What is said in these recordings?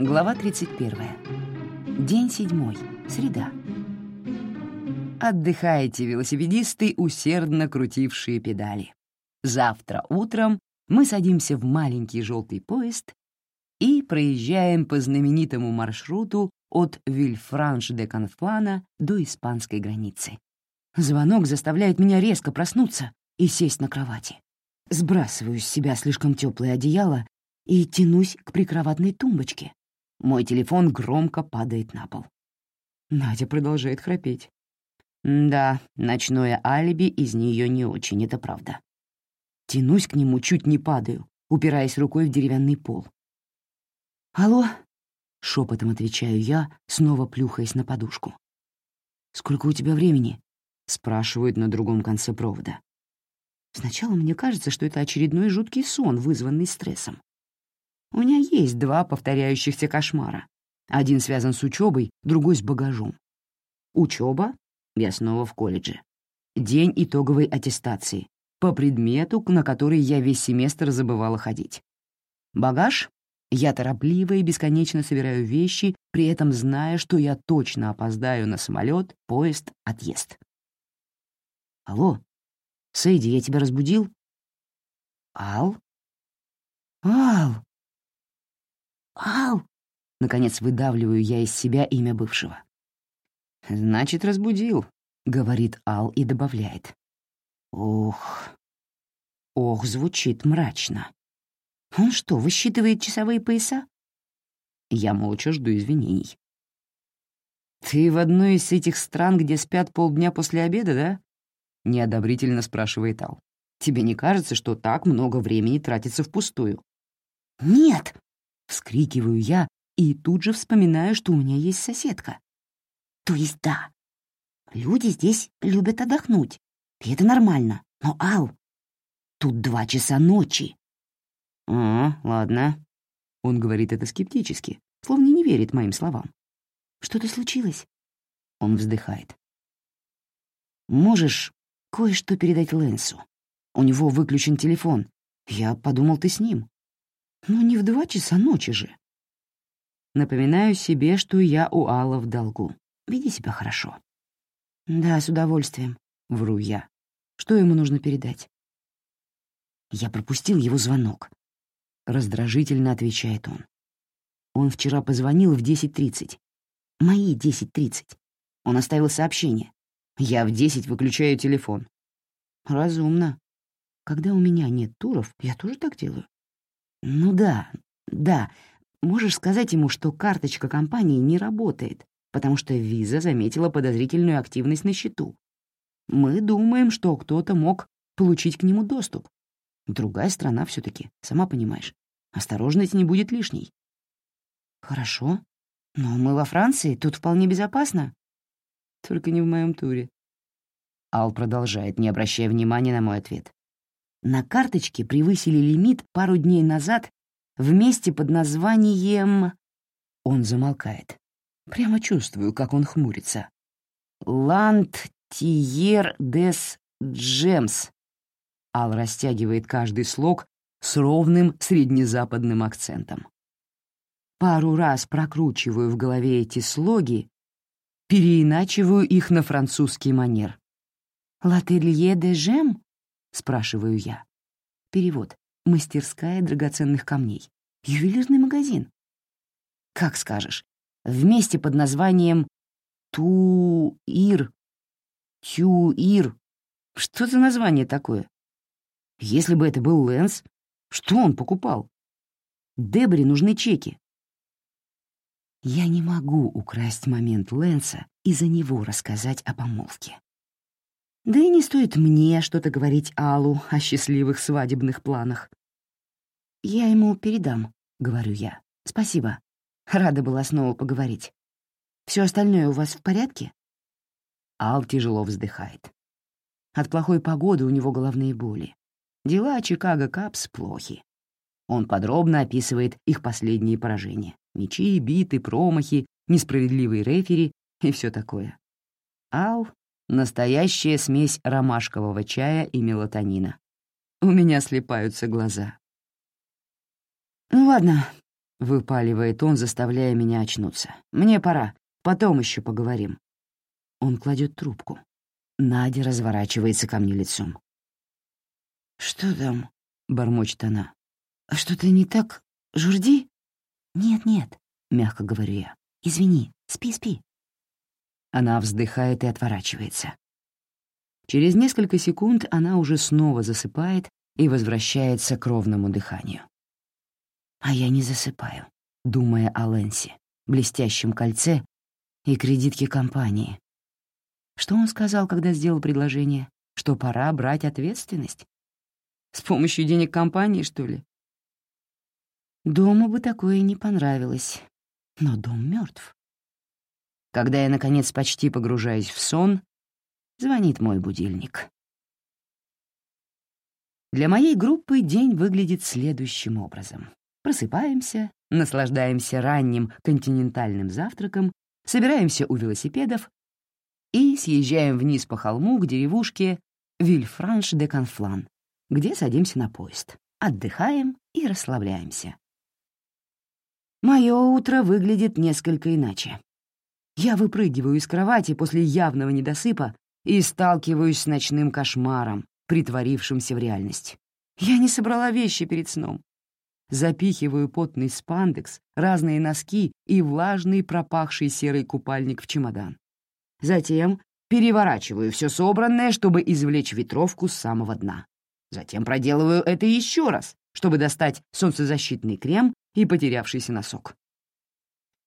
Глава 31. День седьмой. Среда. Отдыхайте, велосипедисты, усердно крутившие педали. Завтра утром мы садимся в маленький желтый поезд и проезжаем по знаменитому маршруту от Вильфранш-де-Конфлана до испанской границы. Звонок заставляет меня резко проснуться и сесть на кровати. Сбрасываю с себя слишком теплое одеяло и тянусь к прикроватной тумбочке. Мой телефон громко падает на пол. Надя продолжает храпеть. Да, ночное алиби из нее не очень, это правда. Тянусь к нему, чуть не падаю, упираясь рукой в деревянный пол. «Алло?» — шепотом отвечаю я, снова плюхаясь на подушку. «Сколько у тебя времени?» — спрашивают на другом конце провода. Сначала мне кажется, что это очередной жуткий сон, вызванный стрессом. У меня есть два повторяющихся кошмара. Один связан с учебой, другой — с багажом. Учеба — я снова в колледже. День итоговой аттестации, по предмету, на который я весь семестр забывала ходить. Багаж — я торопливо и бесконечно собираю вещи, при этом зная, что я точно опоздаю на самолет, поезд, отъезд. Алло, Сэйди, я тебя разбудил? Ал? Ал! Ал! Наконец выдавливаю я из себя имя бывшего. «Значит, разбудил», — говорит Ал и добавляет. «Ох, ох, звучит мрачно. Он что, высчитывает часовые пояса?» Я молча жду извинений. «Ты в одной из этих стран, где спят полдня после обеда, да?» — неодобрительно спрашивает Ал. «Тебе не кажется, что так много времени тратится впустую?» «Нет!» — вскрикиваю я и тут же вспоминаю, что у меня есть соседка. «То есть да. Люди здесь любят отдохнуть, и это нормально. Но, Ал, тут два часа ночи». «А, ладно». Он говорит это скептически, словно не верит моим словам. «Что-то случилось?» Он вздыхает. «Можешь кое-что передать Лэнсу. У него выключен телефон. Я подумал, ты с ним. Но не в два часа ночи же. Напоминаю себе, что я у Алла в долгу. Веди себя хорошо. Да, с удовольствием, вру я. Что ему нужно передать? Я пропустил его звонок. Раздражительно отвечает он. Он вчера позвонил в 10.30. Мои 10.30. Он оставил сообщение. Я в десять выключаю телефон. Разумно. Когда у меня нет туров, я тоже так делаю. Ну да, да. Можешь сказать ему, что карточка компании не работает, потому что виза заметила подозрительную активность на счету. Мы думаем, что кто-то мог получить к нему доступ. Другая страна все таки сама понимаешь. Осторожность не будет лишней. Хорошо. Но мы во Франции, тут вполне безопасно. Только не в моем туре. Ал продолжает, не обращая внимания на мой ответ. На карточке превысили лимит пару дней назад в месте под названием... Он замолкает. Прямо чувствую, как он хмурится. «Ланд Тиер дес Джемс». Ал растягивает каждый слог с ровным среднезападным акцентом. Пару раз прокручиваю в голове эти слоги переиначиваю их на французский манер. «Лателье де жем?» — спрашиваю я. Перевод. «Мастерская драгоценных камней». Ювелирный магазин. Как скажешь. Вместе под названием Туир. Тюир. Что за название такое? Если бы это был Лэнс, что он покупал? Дебри нужны чеки. Я не могу украсть момент Лэнса и за него рассказать о помолвке. Да и не стоит мне что-то говорить Аллу о счастливых свадебных планах. «Я ему передам», — говорю я. «Спасибо. Рада была снова поговорить. Все остальное у вас в порядке?» Ал тяжело вздыхает. От плохой погоды у него головные боли. Дела Чикаго Капс плохи. Он подробно описывает их последние поражения. Мечи, биты, промахи, несправедливый рефери и все такое. Ал — настоящая смесь ромашкового чая и мелатонина. У меня слепаются глаза. «Ну ладно, — выпаливает он, заставляя меня очнуться. «Мне пора. Потом еще поговорим». Он кладет трубку. Надя разворачивается ко мне лицом. «Что там?» — бормочет она. «А что-то не так? Журди?» «Нет-нет», — мягко говорю я. «Извини, спи-спи». Она вздыхает и отворачивается. Через несколько секунд она уже снова засыпает и возвращается к ровному дыханию. А я не засыпаю, думая о Лэнсе, блестящем кольце и кредитке компании. Что он сказал, когда сделал предложение? Что пора брать ответственность? С помощью денег компании, что ли? Дому бы такое не понравилось. Но дом мертв. Когда я, наконец, почти погружаюсь в сон, звонит мой будильник. Для моей группы день выглядит следующим образом. Просыпаемся, наслаждаемся ранним континентальным завтраком, собираемся у велосипедов и съезжаем вниз по холму к деревушке Вильфранш-де-Конфлан, где садимся на поезд, отдыхаем и расслабляемся. Мое утро выглядит несколько иначе. Я выпрыгиваю из кровати после явного недосыпа и сталкиваюсь с ночным кошмаром, притворившимся в реальность. Я не собрала вещи перед сном запихиваю потный спандекс, разные носки и влажный пропахший серый купальник в чемодан. Затем переворачиваю все собранное, чтобы извлечь ветровку с самого дна. Затем проделываю это еще раз, чтобы достать солнцезащитный крем и потерявшийся носок.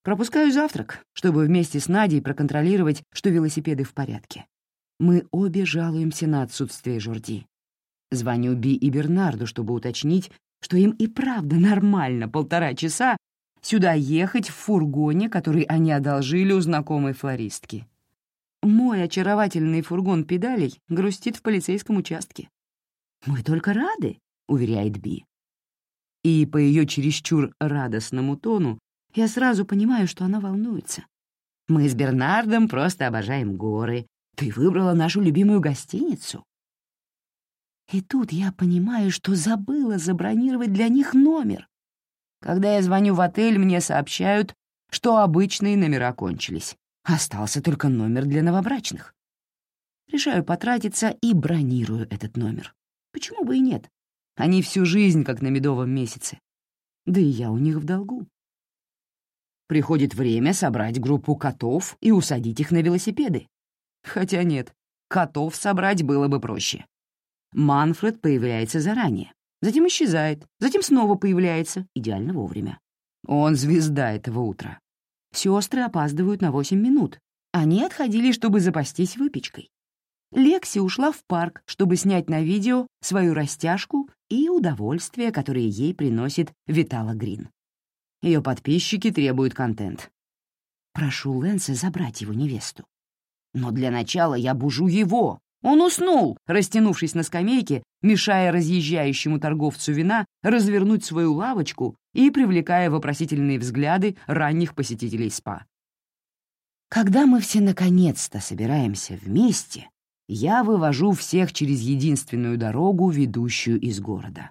Пропускаю завтрак, чтобы вместе с Надей проконтролировать, что велосипеды в порядке. Мы обе жалуемся на отсутствие Жорди. Звоню Би и Бернарду, чтобы уточнить, что им и правда нормально полтора часа сюда ехать в фургоне, который они одолжили у знакомой флористки. Мой очаровательный фургон педалей грустит в полицейском участке. «Мы только рады», — уверяет Би. И по ее чересчур радостному тону я сразу понимаю, что она волнуется. «Мы с Бернардом просто обожаем горы. Ты выбрала нашу любимую гостиницу. И тут я понимаю, что забыла забронировать для них номер. Когда я звоню в отель, мне сообщают, что обычные номера кончились. Остался только номер для новобрачных. Решаю потратиться и бронирую этот номер. Почему бы и нет? Они всю жизнь как на медовом месяце. Да и я у них в долгу. Приходит время собрать группу котов и усадить их на велосипеды. Хотя нет, котов собрать было бы проще. Манфред появляется заранее, затем исчезает, затем снова появляется, идеально вовремя. Он звезда этого утра. Сестры опаздывают на 8 минут. Они отходили, чтобы запастись выпечкой. Лекси ушла в парк, чтобы снять на видео свою растяжку и удовольствие, которое ей приносит Витала Грин. Ее подписчики требуют контент. Прошу Лэнса забрать его невесту. Но для начала я бужу его, он уснул, растянувшись на скамейке, мешая разъезжающему торговцу вина развернуть свою лавочку и привлекая вопросительные взгляды ранних посетителей СПА. Когда мы все наконец-то собираемся вместе, я вывожу всех через единственную дорогу, ведущую из города.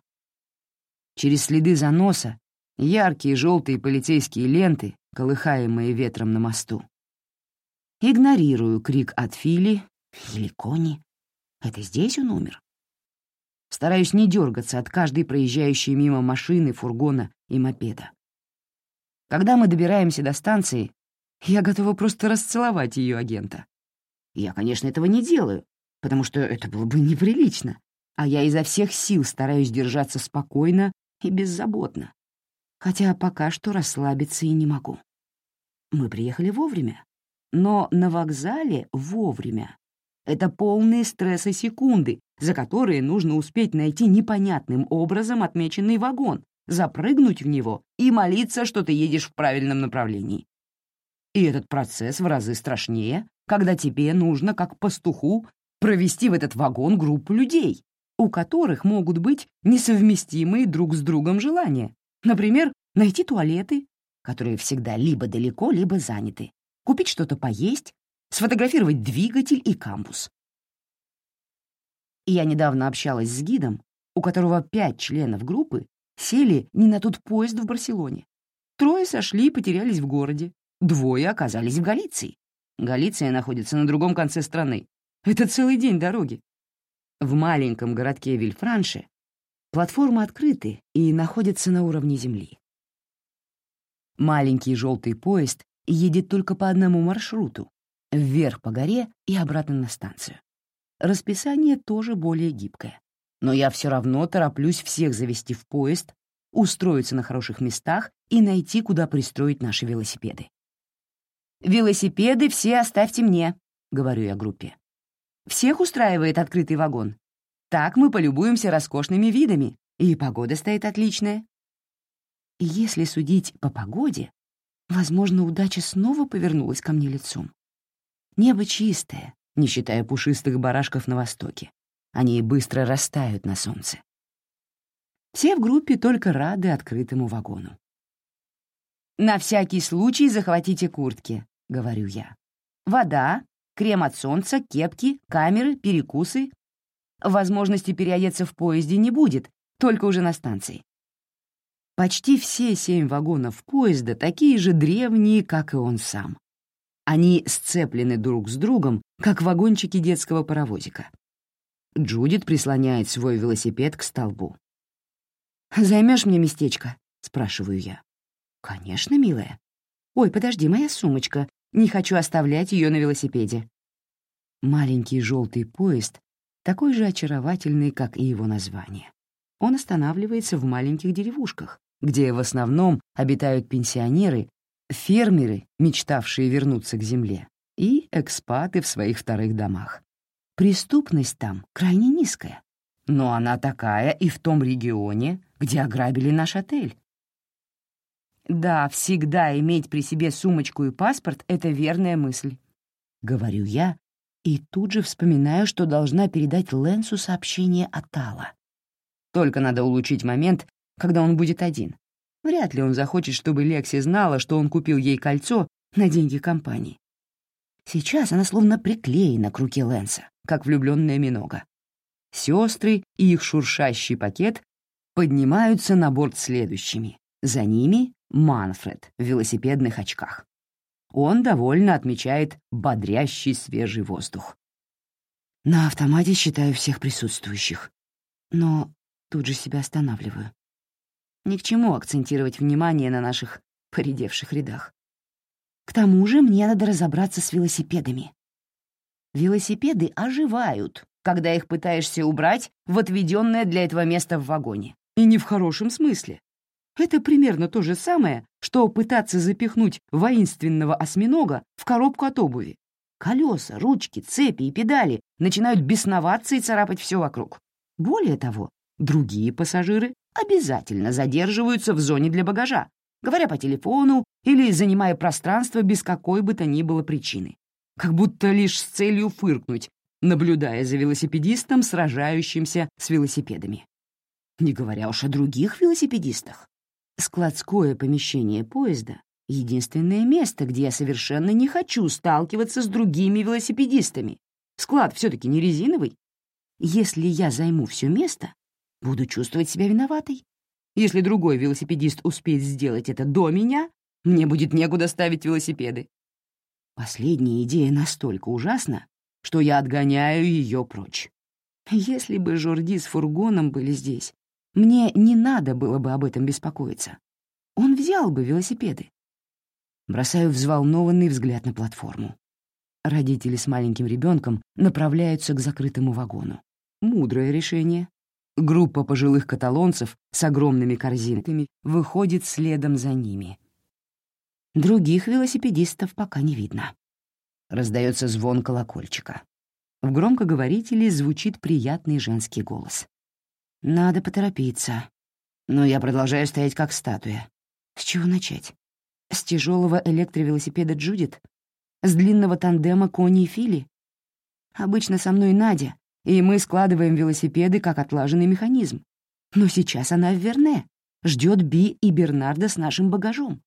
Через следы заноса яркие желтые полицейские ленты, колыхаемые ветром на мосту. Игнорирую крик от Фили или Кони? Это здесь он умер? Стараюсь не дергаться от каждой проезжающей мимо машины, фургона и мопеда. Когда мы добираемся до станции, я готова просто расцеловать ее агента. Я, конечно, этого не делаю, потому что это было бы неприлично, а я изо всех сил стараюсь держаться спокойно и беззаботно, хотя пока что расслабиться и не могу. Мы приехали вовремя, но на вокзале вовремя это полные стресса секунды, за которые нужно успеть найти непонятным образом отмеченный вагон, запрыгнуть в него и молиться, что ты едешь в правильном направлении. И этот процесс в разы страшнее, когда тебе нужно, как пастуху, провести в этот вагон группу людей, у которых могут быть несовместимые друг с другом желания. Например, найти туалеты, которые всегда либо далеко, либо заняты, купить что-то поесть, сфотографировать двигатель и камбус. Я недавно общалась с гидом, у которого пять членов группы сели не на тот поезд в Барселоне. Трое сошли и потерялись в городе. Двое оказались в Галиции. Галиция находится на другом конце страны. Это целый день дороги. В маленьком городке Вильфранше платформы открыты и находятся на уровне земли. Маленький желтый поезд едет только по одному маршруту — вверх по горе и обратно на станцию. Расписание тоже более гибкое. Но я все равно тороплюсь всех завести в поезд, устроиться на хороших местах и найти, куда пристроить наши велосипеды. «Велосипеды все оставьте мне», — говорю я группе. «Всех устраивает открытый вагон. Так мы полюбуемся роскошными видами, и погода стоит отличная». Если судить по погоде, возможно, удача снова повернулась ко мне лицом. Небо чистое, не считая пушистых барашков на востоке. Они быстро растают на солнце. Все в группе только рады открытому вагону. «На всякий случай захватите куртки», — говорю я. «Вода, крем от солнца, кепки, камеры, перекусы. Возможности переодеться в поезде не будет, только уже на станции. Почти все семь вагонов поезда такие же древние, как и он сам. Они сцеплены друг с другом, как вагончики детского паровозика. Джудит прислоняет свой велосипед к столбу. «Займешь мне местечко?» — спрашиваю я. «Конечно, милая. Ой, подожди, моя сумочка. Не хочу оставлять ее на велосипеде». Маленький желтый поезд такой же очаровательный, как и его название. Он останавливается в маленьких деревушках, где в основном обитают пенсионеры, фермеры, мечтавшие вернуться к земле, и экспаты в своих вторых домах. Преступность там крайне низкая, но она такая и в том регионе, где ограбили наш отель. Да, всегда иметь при себе сумочку и паспорт — это верная мысль. Говорю я и тут же вспоминаю, что должна передать Лэнсу сообщение от Тала. Только надо улучшить момент, когда он будет один. Вряд ли он захочет, чтобы Лекси знала, что он купил ей кольцо на деньги компании. Сейчас она словно приклеена к руке Лэнса, как влюбленная минога. Сестры и их шуршащий пакет поднимаются на борт следующими. За ними Манфред в велосипедных очках. Он довольно отмечает бодрящий свежий воздух. На автомате считаю всех присутствующих. Но тут же себя останавливаю. Ни к чему акцентировать внимание на наших поредевших рядах. К тому же мне надо разобраться с велосипедами. Велосипеды оживают, когда их пытаешься убрать в отведенное для этого место в вагоне. И не в хорошем смысле. Это примерно то же самое, что пытаться запихнуть воинственного осьминога в коробку от обуви. Колеса, ручки, цепи и педали начинают бесноваться и царапать все вокруг. Более того, другие пассажиры обязательно задерживаются в зоне для багажа, говоря по телефону или занимая пространство без какой бы то ни было причины, как будто лишь с целью фыркнуть, наблюдая за велосипедистом, сражающимся с велосипедами не говоря уж о других велосипедистах. Складское помещение поезда — единственное место, где я совершенно не хочу сталкиваться с другими велосипедистами. Склад все таки не резиновый. Если я займу все место, буду чувствовать себя виноватой. Если другой велосипедист успеет сделать это до меня, мне будет некуда ставить велосипеды. Последняя идея настолько ужасна, что я отгоняю ее прочь. Если бы Жорди с фургоном были здесь, мне не надо было бы об этом беспокоиться. Он взял бы велосипеды. Бросаю взволнованный взгляд на платформу. Родители с маленьким ребенком направляются к закрытому вагону. Мудрое решение. Группа пожилых каталонцев с огромными корзинками выходит следом за ними. Других велосипедистов пока не видно. Раздается звон колокольчика. В громкоговорителе звучит приятный женский голос. Надо поторопиться. Но я продолжаю стоять как статуя. С чего начать? С тяжелого электровелосипеда Джудит? С длинного тандема Кони и Фили? Обычно со мной Надя, и мы складываем велосипеды как отлаженный механизм. Но сейчас она в Верне, ждет Би и Бернарда с нашим багажом.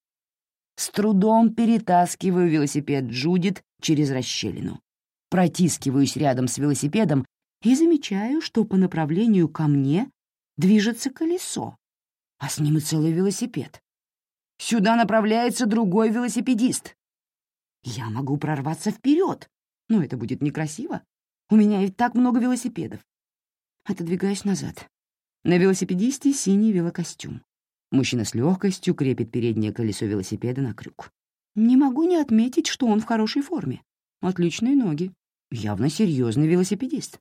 С трудом перетаскиваю велосипед Джудит через расщелину. Протискиваюсь рядом с велосипедом и замечаю, что по направлению ко мне движется колесо, а с ним и целый велосипед. Сюда направляется другой велосипедист. Я могу прорваться вперед, но это будет некрасиво. У меня и так много велосипедов. Отодвигаюсь назад. На велосипедисте синий велокостюм. Мужчина с легкостью крепит переднее колесо велосипеда на крюк. Не могу не отметить, что он в хорошей форме. Отличные ноги. Явно серьезный велосипедист.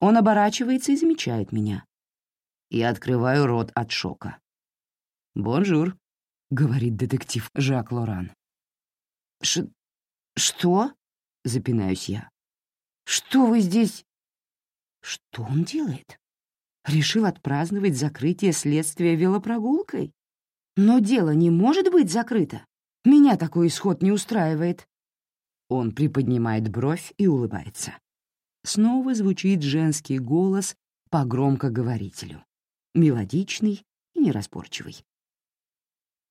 Он оборачивается и замечает меня. Я открываю рот от шока. «Bonjour», — говорит детектив Жак Лоран. Ш... «Что?» — запинаюсь я. «Что вы здесь...» «Что он делает?» Решил отпраздновать закрытие следствия велопрогулкой? Но дело не может быть закрыто. Меня такой исход не устраивает. Он приподнимает бровь и улыбается. Снова звучит женский голос по громкоговорителю. Мелодичный и неразборчивый.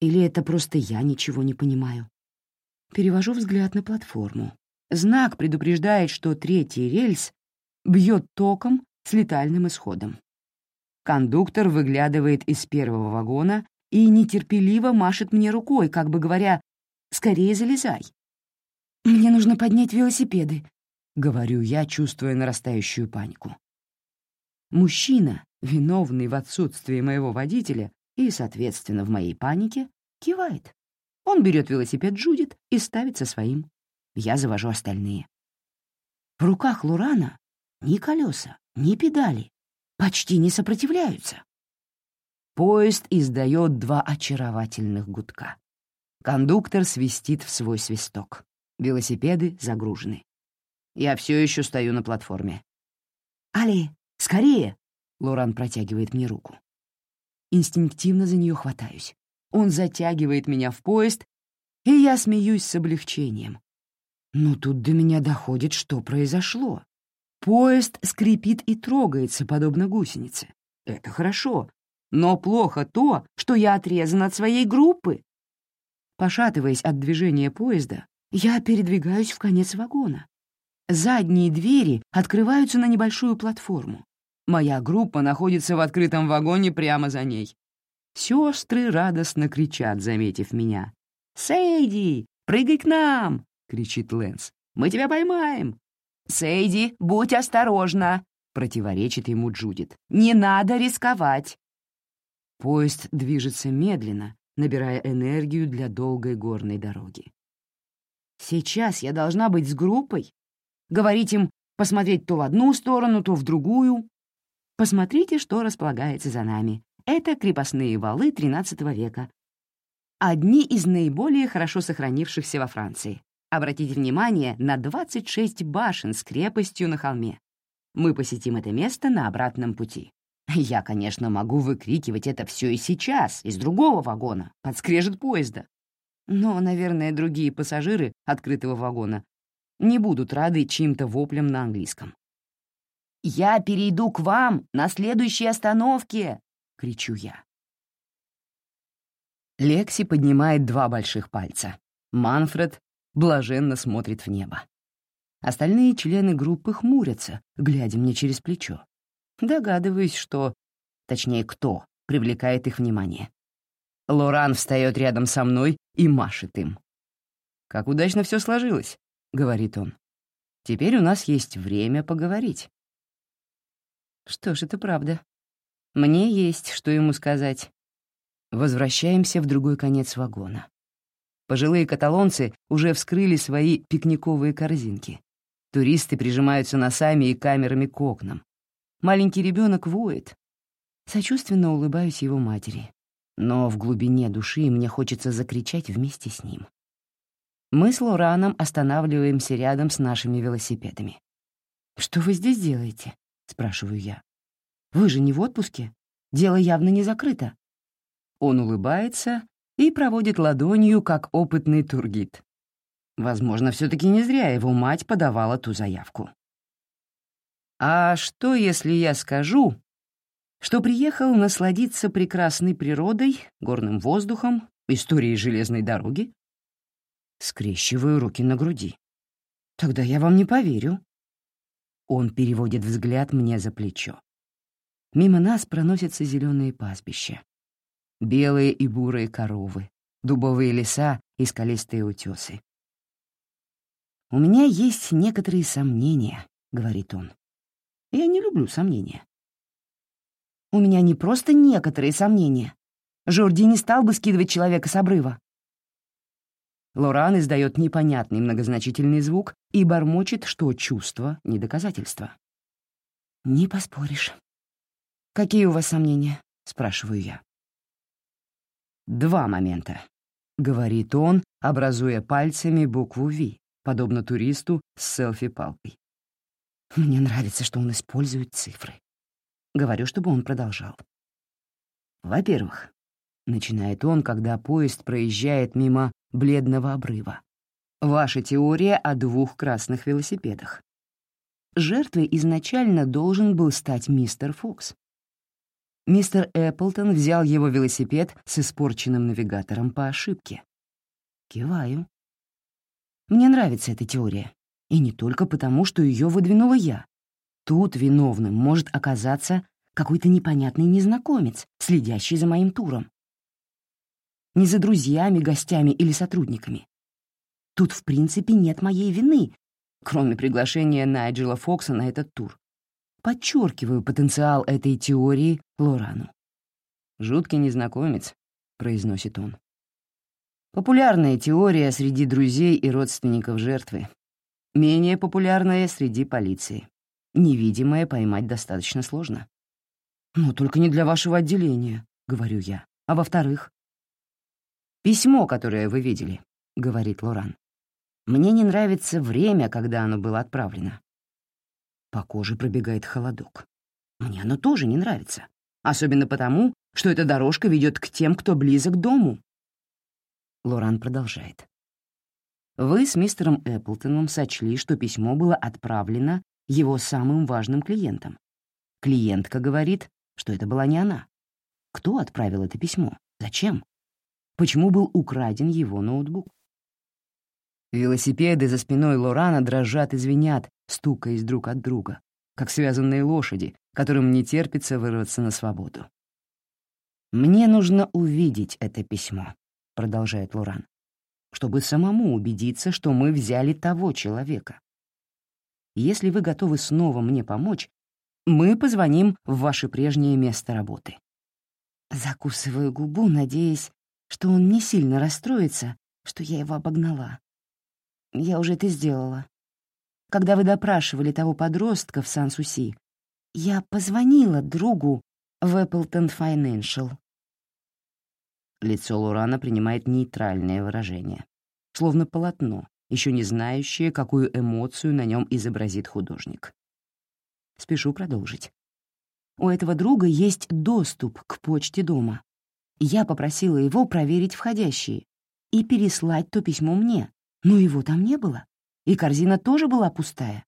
Или это просто я ничего не понимаю? Перевожу взгляд на платформу. Знак предупреждает, что третий рельс бьет током с летальным исходом. Кондуктор выглядывает из первого вагона и нетерпеливо машет мне рукой, как бы говоря, «Скорее залезай». «Мне нужно поднять велосипеды», — говорю я, чувствуя нарастающую панику. Мужчина, виновный в отсутствии моего водителя и, соответственно, в моей панике, кивает. Он берет велосипед Джудит и ставит со своим. Я завожу остальные. В руках Лурана ни колеса, ни педали почти не сопротивляются. Поезд издает два очаровательных гудка. Кондуктор свистит в свой свисток. Велосипеды загружены. Я все еще стою на платформе. «Али, скорее!» — Лоран протягивает мне руку. Инстинктивно за нее хватаюсь. Он затягивает меня в поезд, и я смеюсь с облегчением. Но тут до меня доходит, что произошло. Поезд скрипит и трогается, подобно гусенице. Это хорошо. Но плохо то, что я отрезан от своей группы. Пошатываясь от движения поезда, я передвигаюсь в конец вагона. Задние двери открываются на небольшую платформу. Моя группа находится в открытом вагоне прямо за ней. Сестры радостно кричат, заметив меня. «Сейди, прыгай к нам!» — кричит Лэнс. «Мы тебя поймаем!» «Сейди, будь осторожна!» — противоречит ему Джудит. «Не надо рисковать!» Поезд движется медленно, набирая энергию для долгой горной дороги. Сейчас я должна быть с группой, говорить им посмотреть то в одну сторону, то в другую. Посмотрите, что располагается за нами. Это крепостные валы XIII века. Одни из наиболее хорошо сохранившихся во Франции. Обратите внимание на 26 башен с крепостью на холме. Мы посетим это место на обратном пути. Я, конечно, могу выкрикивать это все и сейчас, из другого вагона, подскрежет поезда. Но, наверное, другие пассажиры открытого вагона не будут рады чьим-то воплям на английском. «Я перейду к вам на следующей остановке!» — кричу я. Лекси поднимает два больших пальца. Манфред блаженно смотрит в небо. Остальные члены группы хмурятся, глядя мне через плечо. Догадываюсь, что... Точнее, кто привлекает их внимание. Лоран встает рядом со мной и машет им. «Как удачно все сложилось», — говорит он. «Теперь у нас есть время поговорить». Что ж, это правда. Мне есть, что ему сказать. Возвращаемся в другой конец вагона. Пожилые каталонцы уже вскрыли свои пикниковые корзинки. Туристы прижимаются носами и камерами к окнам. Маленький ребенок воет. Сочувственно улыбаюсь его матери. Но в глубине души мне хочется закричать вместе с ним. Мы с Лораном останавливаемся рядом с нашими велосипедами. «Что вы здесь делаете?» — спрашиваю я. «Вы же не в отпуске? Дело явно не закрыто». Он улыбается и проводит ладонью, как опытный тургид. Возможно, все таки не зря его мать подавала ту заявку. «А что, если я скажу, что приехал насладиться прекрасной природой, горным воздухом, историей железной дороги?» Скрещиваю руки на груди. «Тогда я вам не поверю». Он переводит взгляд мне за плечо. Мимо нас проносятся зеленые пастбища белые и бурые коровы, дубовые леса и скалистые утесы. «У меня есть некоторые сомнения», — говорит он. «Я не люблю сомнения». «У меня не просто некоторые сомнения. Жорди не стал бы скидывать человека с обрыва». Лоран издает непонятный многозначительный звук и бормочет, что чувство — не доказательство. «Не поспоришь». «Какие у вас сомнения?» — спрашиваю я. «Два момента», — говорит он, образуя пальцами букву «Ви», подобно туристу с селфи-палкой. Мне нравится, что он использует цифры. Говорю, чтобы он продолжал. Во-первых, начинает он, когда поезд проезжает мимо бледного обрыва. Ваша теория о двух красных велосипедах. Жертвой изначально должен был стать мистер Фокс. Мистер Эпплтон взял его велосипед с испорченным навигатором по ошибке. Киваю. Мне нравится эта теория. И не только потому, что ее выдвинула я. Тут виновным может оказаться какой-то непонятный незнакомец, следящий за моим туром. Не за друзьями, гостями или сотрудниками. Тут, в принципе, нет моей вины, кроме приглашения Найджела Фокса на этот тур. Подчеркиваю потенциал этой теории Лорану. «Жуткий незнакомец», — произносит он. Популярная теория среди друзей и родственников жертвы. Менее популярная среди полиции. Невидимое поймать достаточно сложно. «Ну, только не для вашего отделения», — говорю я. «А во-вторых?» «Письмо, которое вы видели», — говорит Лоран. «Мне не нравится время, когда оно было отправлено». По коже пробегает холодок. Мне оно тоже не нравится. Особенно потому, что эта дорожка ведет к тем, кто близок к дому. Лоран продолжает. Вы с мистером Эпплтоном сочли, что письмо было отправлено его самым важным клиентам. Клиентка говорит, что это была не она. Кто отправил это письмо? Зачем? Почему был украден его ноутбук? Велосипеды за спиной Лорана дрожат и звенят, стукаясь друг от друга, как связанные лошади, которым не терпится вырваться на свободу. «Мне нужно увидеть это письмо», — продолжает Лоран, «чтобы самому убедиться, что мы взяли того человека. Если вы готовы снова мне помочь, мы позвоним в ваше прежнее место работы». Закусываю губу, надеясь, что он не сильно расстроится, что я его обогнала. Я уже это сделала. Когда вы допрашивали того подростка в Сан-Суси, я позвонила другу в Appleton Financial. Лицо Лурана принимает нейтральное выражение, словно полотно, еще не знающее, какую эмоцию на нем изобразит художник. Спешу продолжить. У этого друга есть доступ к почте дома. Я попросила его проверить входящие и переслать то письмо мне, но его там не было, и корзина тоже была пустая.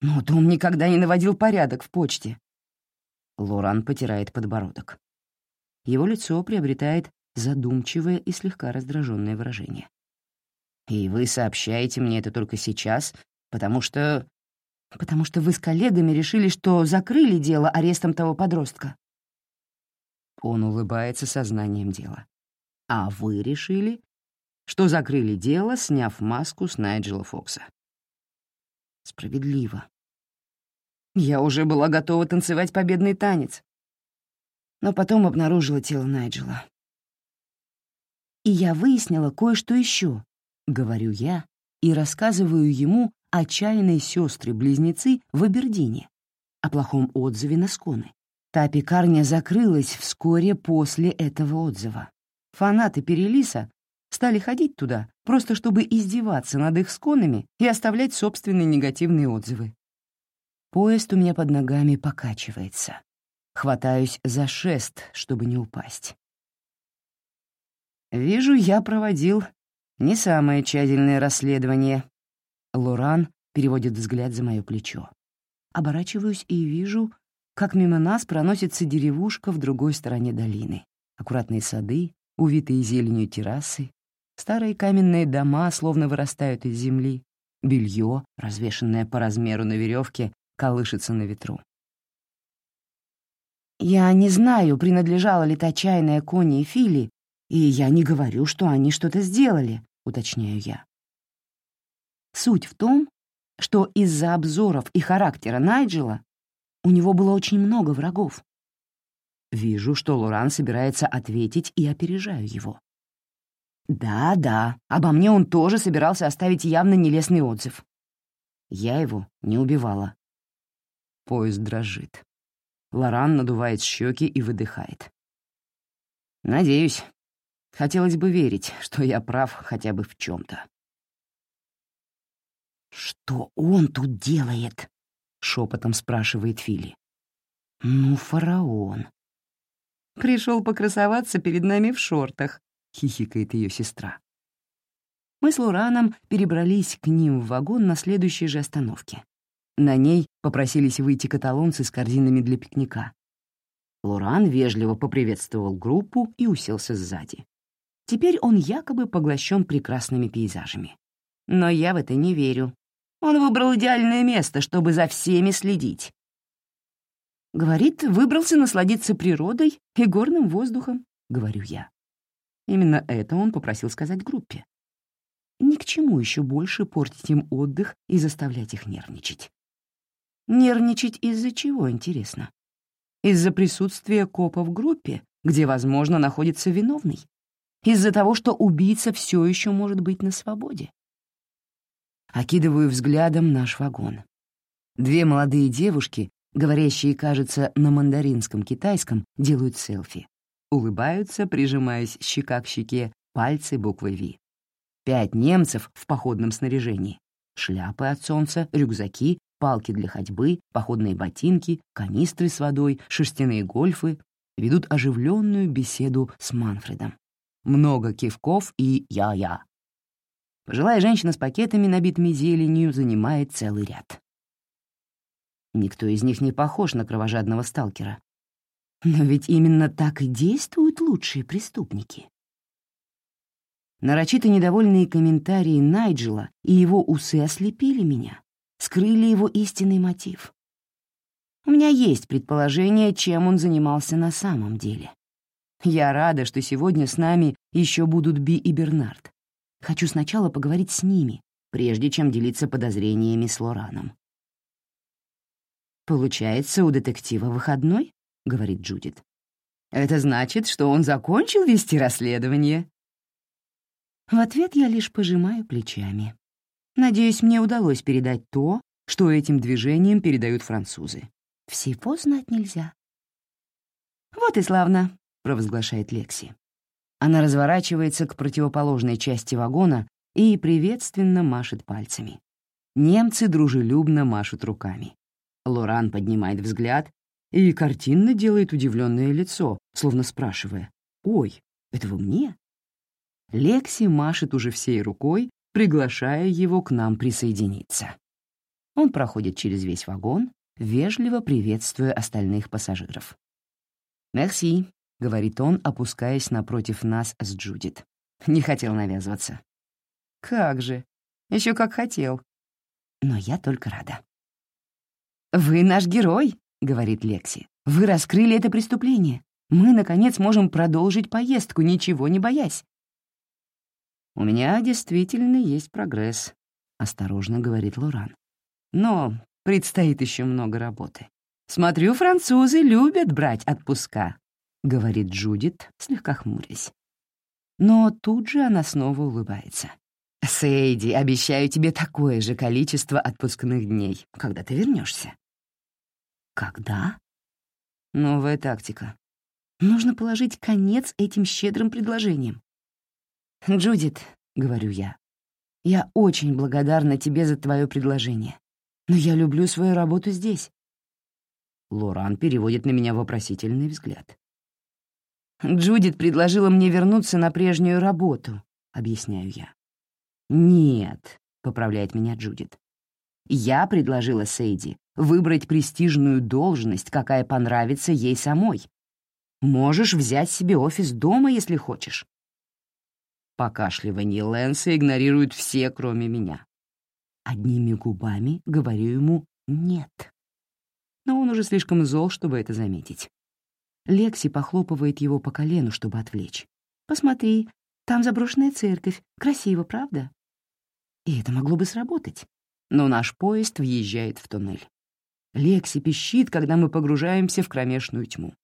Но дом никогда не наводил порядок в почте. Лоран потирает подбородок. Его лицо приобретает задумчивое и слегка раздраженное выражение. «И вы сообщаете мне это только сейчас, потому что...» «Потому что вы с коллегами решили, что закрыли дело арестом того подростка». Он улыбается сознанием дела. «А вы решили, что закрыли дело, сняв маску с Найджела Фокса?» Справедливо. Я уже была готова танцевать победный танец. Но потом обнаружила тело Найджела. И я выяснила кое-что еще, говорю я, и рассказываю ему о чайной сестры-близнецы в Абердине, о плохом отзыве на сконы. Та пекарня закрылась вскоре после этого отзыва. Фанаты Перелиса стали ходить туда, просто чтобы издеваться над их сконами и оставлять собственные негативные отзывы. Поезд у меня под ногами покачивается. Хватаюсь за шест, чтобы не упасть. Вижу, я проводил не самое тщательное расследование. Лоран переводит взгляд за мое плечо. Оборачиваюсь и вижу, как мимо нас проносится деревушка в другой стороне долины. Аккуратные сады, увитые зеленью террасы, старые каменные дома словно вырастают из земли, белье, развешенное по размеру на веревке, колышется на ветру. Я не знаю, принадлежала ли та чайная Кони и Фили, И я не говорю, что они что-то сделали, уточняю я. Суть в том, что из-за обзоров и характера Найджела у него было очень много врагов. Вижу, что Лоран собирается ответить и опережаю его. Да-да, обо мне он тоже собирался оставить явно нелестный отзыв. Я его не убивала. Поезд дрожит. Лоран надувает щеки и выдыхает. Надеюсь. Хотелось бы верить, что я прав хотя бы в чем то «Что он тут делает?» — шепотом спрашивает Фили. «Ну, фараон». Пришел покрасоваться перед нами в шортах, — хихикает ее сестра. Мы с Лураном перебрались к ним в вагон на следующей же остановке. На ней попросились выйти каталонцы с корзинами для пикника. Луран вежливо поприветствовал группу и уселся сзади. Теперь он якобы поглощен прекрасными пейзажами. Но я в это не верю. Он выбрал идеальное место, чтобы за всеми следить. Говорит, выбрался насладиться природой и горным воздухом, говорю я. Именно это он попросил сказать группе. Ни к чему еще больше портить им отдых и заставлять их нервничать. Нервничать из-за чего, интересно? Из-за присутствия копа в группе, где, возможно, находится виновный? Из-за того, что убийца все еще может быть на свободе? Окидываю взглядом наш вагон. Две молодые девушки, говорящие, кажется, на мандаринском китайском, делают селфи улыбаются, прижимаясь щека к щеке, пальцы буквы «Ви». Пять немцев в походном снаряжении. Шляпы от солнца, рюкзаки, палки для ходьбы, походные ботинки, канистры с водой, шерстяные гольфы ведут оживленную беседу с Манфредом. Много кивков и «я-я». Пожилая женщина с пакетами, набитыми зеленью, занимает целый ряд. Никто из них не похож на кровожадного сталкера, но ведь именно так и действуют лучшие преступники. Нарочито недовольные комментарии Найджела и его усы ослепили меня, скрыли его истинный мотив. У меня есть предположение, чем он занимался на самом деле. Я рада, что сегодня с нами еще будут Би и Бернард. Хочу сначала поговорить с ними, прежде чем делиться подозрениями с Лораном. Получается, у детектива выходной? говорит Джудит. «Это значит, что он закончил вести расследование?» В ответ я лишь пожимаю плечами. Надеюсь, мне удалось передать то, что этим движением передают французы. Всего знать нельзя. «Вот и славно», — провозглашает Лекси. Она разворачивается к противоположной части вагона и приветственно машет пальцами. Немцы дружелюбно машут руками. Лоран поднимает взгляд и картинно делает удивленное лицо, словно спрашивая «Ой, это вы мне?» Лекси машет уже всей рукой, приглашая его к нам присоединиться. Он проходит через весь вагон, вежливо приветствуя остальных пассажиров. «Мерси», — говорит он, опускаясь напротив нас с Джудит. Не хотел навязываться. «Как же! Еще как хотел!» Но я только рада. «Вы наш герой!» — говорит Лекси. «Вы раскрыли это преступление. Мы, наконец, можем продолжить поездку, ничего не боясь». «У меня действительно есть прогресс», — осторожно говорит Лоран. «Но предстоит еще много работы. Смотрю, французы любят брать отпуска», — говорит Джудит, слегка хмурясь. Но тут же она снова улыбается. «Сейди, обещаю тебе такое же количество отпускных дней, когда ты вернешься. Когда? Новая тактика. Нужно положить конец этим щедрым предложениям. «Джудит», — говорю я, — «я очень благодарна тебе за твое предложение, но я люблю свою работу здесь». Лоран переводит на меня вопросительный взгляд. «Джудит предложила мне вернуться на прежнюю работу», — объясняю я. «Нет», — поправляет меня Джудит. «Я предложила Сейди выбрать престижную должность, какая понравится ей самой. Можешь взять себе офис дома, если хочешь. Покашливание Лэнса игнорируют все, кроме меня. Одними губами говорю ему «нет». Но он уже слишком зол, чтобы это заметить. Лекси похлопывает его по колену, чтобы отвлечь. Посмотри, там заброшенная церковь. Красиво, правда? И это могло бы сработать. Но наш поезд въезжает в туннель. Лекси пищит, когда мы погружаемся в кромешную тьму.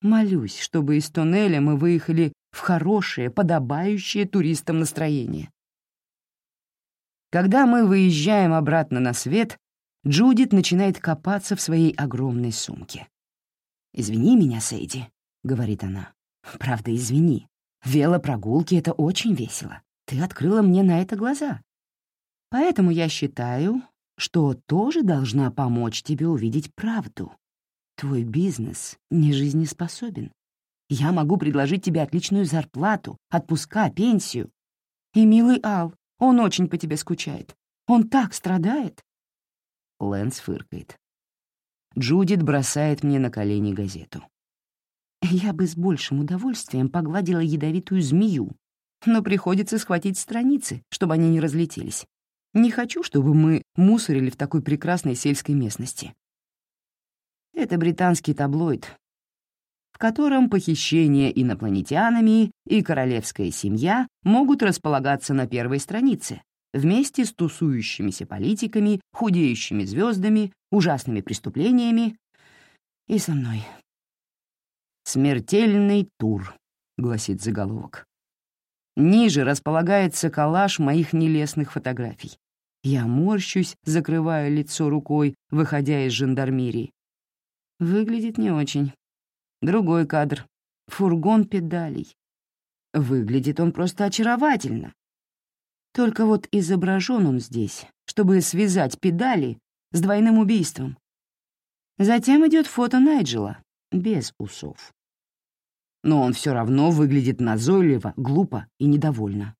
Молюсь, чтобы из туннеля мы выехали в хорошее, подобающее туристам настроение. Когда мы выезжаем обратно на свет, Джудит начинает копаться в своей огромной сумке. «Извини меня, Сейди», — говорит она. «Правда, извини. Велопрогулки — это очень весело. Ты открыла мне на это глаза. Поэтому я считаю, что тоже должна помочь тебе увидеть правду. Твой бизнес не жизнеспособен. Я могу предложить тебе отличную зарплату, отпуска, пенсию. И, милый Ал, он очень по тебе скучает. Он так страдает. Лэнс фыркает. Джудит бросает мне на колени газету. Я бы с большим удовольствием погладила ядовитую змею, но приходится схватить страницы, чтобы они не разлетелись. Не хочу, чтобы мы мусорили в такой прекрасной сельской местности. Это британский таблоид, в котором похищение инопланетянами и королевская семья могут располагаться на первой странице, вместе с тусующимися политиками, худеющими звездами, ужасными преступлениями и со мной. «Смертельный тур», — гласит заголовок. Ниже располагается коллаж моих нелестных фотографий. Я морщусь, закрывая лицо рукой, выходя из жандармерии. Выглядит не очень. Другой кадр. Фургон педалей. Выглядит он просто очаровательно. Только вот изображен он здесь, чтобы связать педали с двойным убийством. Затем идет фото Найджела, без усов. Но он все равно выглядит назойливо, глупо и недовольно.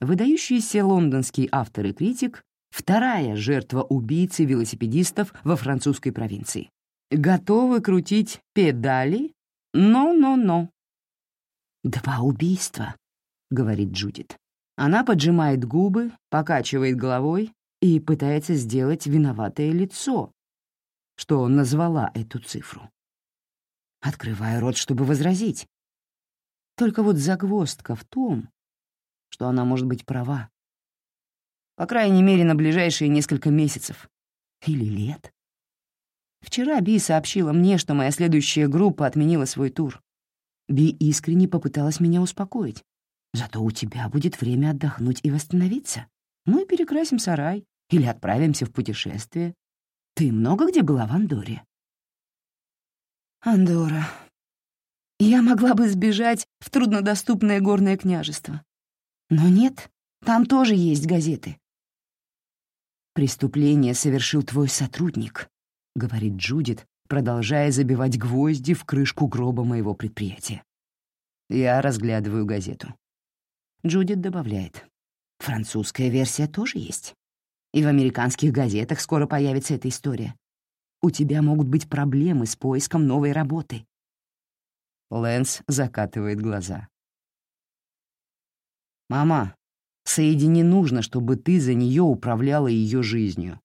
Выдающийся лондонский автор и критик — вторая жертва убийцы велосипедистов во французской провинции. Готовы крутить педали? Но-но-но. «Два убийства», — говорит Джудит. Она поджимает губы, покачивает головой и пытается сделать виноватое лицо, что назвала эту цифру. Открываю рот, чтобы возразить. Только вот загвоздка в том, что она может быть права. По крайней мере, на ближайшие несколько месяцев. Или лет. Вчера Би сообщила мне, что моя следующая группа отменила свой тур. Би искренне попыталась меня успокоить. Зато у тебя будет время отдохнуть и восстановиться. Мы перекрасим сарай или отправимся в путешествие. Ты много где была в Андоре? Андора. Я могла бы сбежать в труднодоступное горное княжество. Но нет, там тоже есть газеты. «Преступление совершил твой сотрудник», — говорит Джудит, продолжая забивать гвозди в крышку гроба моего предприятия. Я разглядываю газету. Джудит добавляет. Французская версия тоже есть. И в американских газетах скоро появится эта история. У тебя могут быть проблемы с поиском новой работы. Лэнс закатывает глаза. «Мама, Сейди не нужно, чтобы ты за нее управляла ее жизнью».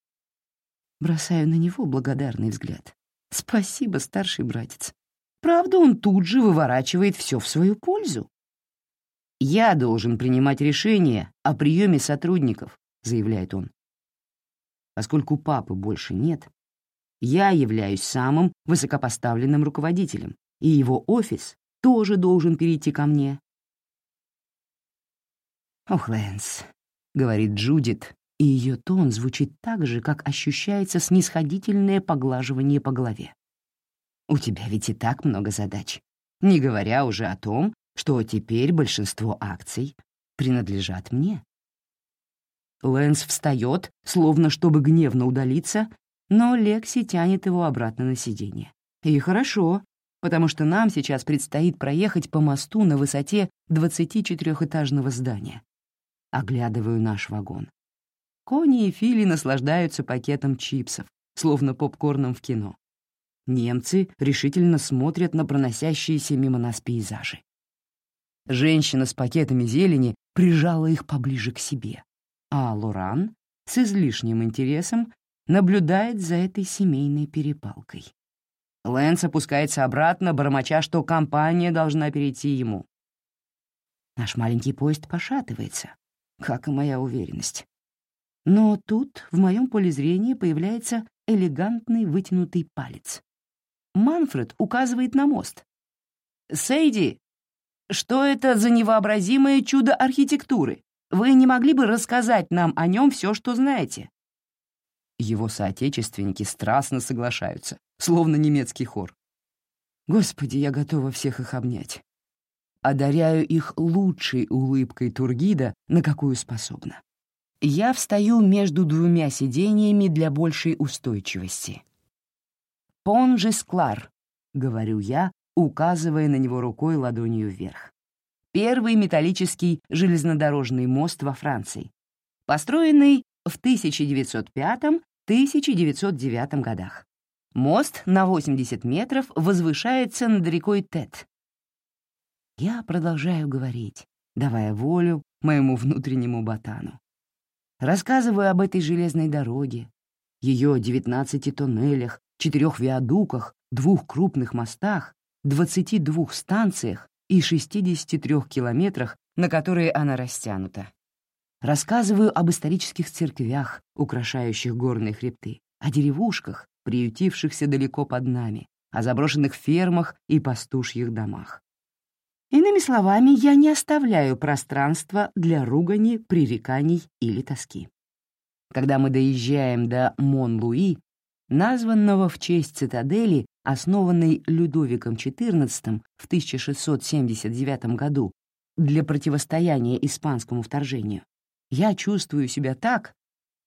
Бросаю на него благодарный взгляд. «Спасибо, старший братец. Правда, он тут же выворачивает все в свою пользу. «Я должен принимать решения о приеме сотрудников», — заявляет он. Поскольку папы больше нет, я являюсь самым высокопоставленным руководителем, и его офис тоже должен перейти ко мне. «Ох, Лэнс», — говорит Джудит, и ее тон звучит так же, как ощущается снисходительное поглаживание по голове. «У тебя ведь и так много задач, не говоря уже о том, что теперь большинство акций принадлежат мне. Лэнс встает, словно чтобы гневно удалиться, но Лекси тянет его обратно на сиденье. И хорошо, потому что нам сейчас предстоит проехать по мосту на высоте 24-этажного здания. Оглядываю наш вагон. Кони и Фили наслаждаются пакетом чипсов, словно попкорном в кино. Немцы решительно смотрят на проносящиеся мимо нас пейзажи. Женщина с пакетами зелени прижала их поближе к себе, а Лоран с излишним интересом наблюдает за этой семейной перепалкой. Лэнс опускается обратно, бормоча, что компания должна перейти ему. Наш маленький поезд пошатывается, как и моя уверенность. Но тут в моем поле зрения появляется элегантный вытянутый палец. Манфред указывает на мост. «Сейди, что это за невообразимое чудо архитектуры? Вы не могли бы рассказать нам о нем все, что знаете?» Его соотечественники страстно соглашаются, словно немецкий хор. Господи, я готова всех их обнять. Одаряю их лучшей улыбкой Тургида, на какую способна. Я встаю между двумя сидениями для большей устойчивости. «Пон же склар», — говорю я, указывая на него рукой ладонью вверх. Первый металлический железнодорожный мост во Франции, построенный в 1905-1909 годах. Мост на 80 метров возвышается над рекой Тет. Я продолжаю говорить, давая волю моему внутреннему ботану. Рассказываю об этой железной дороге, ее 19 тоннелях, четырех виадуках, двух крупных мостах, 22 станциях и 63 километрах, на которые она растянута. Рассказываю об исторических церквях, украшающих горные хребты, о деревушках, приютившихся далеко под нами, о заброшенных фермах и пастушьих домах. Иными словами, я не оставляю пространства для ругани, пререканий или тоски. Когда мы доезжаем до Мон-Луи, названного в честь цитадели, основанной Людовиком XIV в 1679 году для противостояния испанскому вторжению, я чувствую себя так,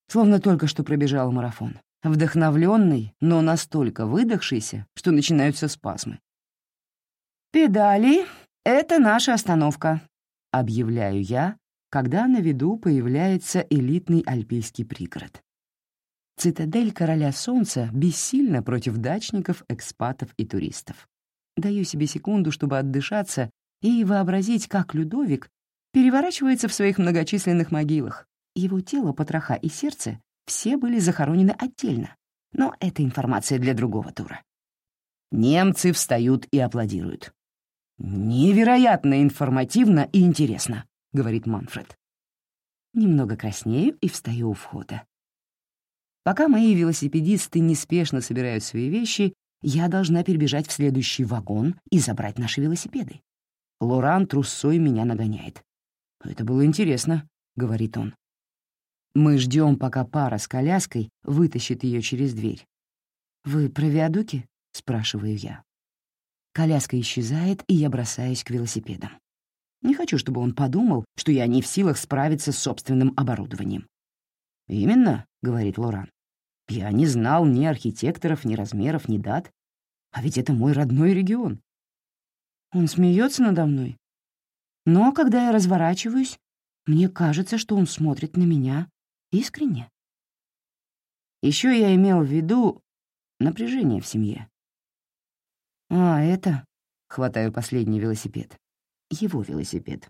словно только что пробежал марафон, вдохновленный, но настолько выдохшийся, что начинаются спазмы. «Педали — это наша остановка», — объявляю я, когда на виду появляется элитный альпийский пригород. Цитадель Короля Солнца бессильна против дачников, экспатов и туристов. Даю себе секунду, чтобы отдышаться и вообразить, как Людовик переворачивается в своих многочисленных могилах. Его тело, потроха и сердце все были захоронены отдельно. Но это информация для другого тура. Немцы встают и аплодируют. «Невероятно информативно и интересно», — говорит Манфред. Немного краснею и встаю у входа. Пока мои велосипедисты неспешно собирают свои вещи, я должна перебежать в следующий вагон и забрать наши велосипеды. Лоран трусой меня нагоняет. «Это было интересно», — говорит он. Мы ждем, пока пара с коляской вытащит ее через дверь. «Вы про виадуки?» — спрашиваю я. Коляска исчезает, и я бросаюсь к велосипедам. Не хочу, чтобы он подумал, что я не в силах справиться с собственным оборудованием. «Именно», — говорит Лоран. «Я не знал ни архитекторов, ни размеров, ни дат. А ведь это мой родной регион». Он смеется надо мной. Но когда я разворачиваюсь, мне кажется, что он смотрит на меня искренне. Еще я имел в виду напряжение в семье. А, это... Хватаю последний велосипед. Его велосипед.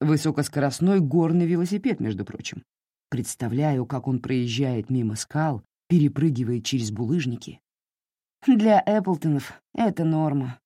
Высокоскоростной горный велосипед, между прочим. Представляю, как он проезжает мимо скал, перепрыгивает через булыжники. Для Эпплтонов это норма.